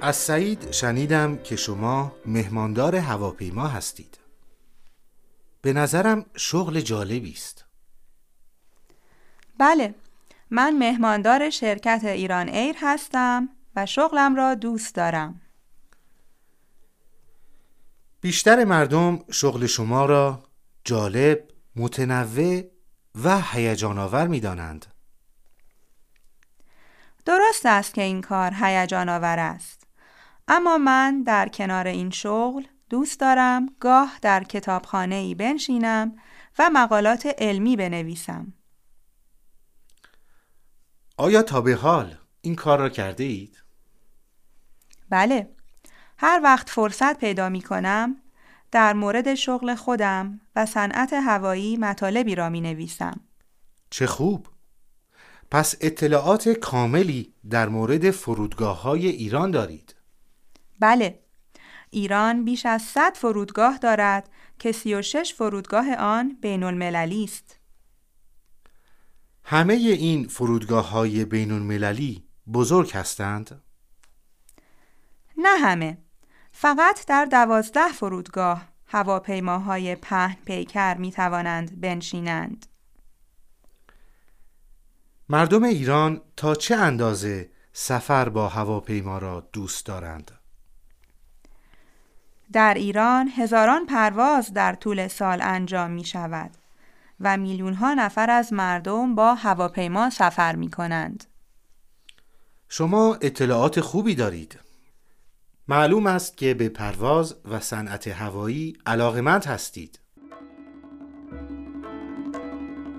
از سعید شنیدم که شما مهماندار هواپیما هستید به نظرم شغل جالبی است بله من مهماندار شرکت ایران ایر هستم و شغلم را دوست دارم بیشتر مردم شغل شما را جالب، متنوع و هیجان آور می دانند. درست است که این کار هیجان آور است. اما من در کنار این شغل دوست دارم گاه در کتابخانه ای بنشینم و مقالات علمی بنویسم. آیا تا به حال این کار را کرده اید؟ بله. هر وقت فرصت پیدا می کنم در مورد شغل خودم و صنعت هوایی مطالبی را می نویسم. چه خوب! پس اطلاعات کاملی در مورد فرودگاه های ایران دارید؟ بله. ایران بیش از 100 فرودگاه دارد که 36 فرودگاه آن بین المللی است. همه این فرودگاه های بین المللی بزرگ هستند؟ نه همه. فقط در دوازده فرودگاه هواپیماهای پهن پیکر می توانند بنشینند. مردم ایران تا چه اندازه سفر با هواپیما را دوست دارند؟ در ایران هزاران پرواز در طول سال انجام می شود و میلیون ها نفر از مردم با هواپیما سفر می کنند. شما اطلاعات خوبی دارید. معلوم است که به پرواز و صنعت هوایی علاقمند هستید.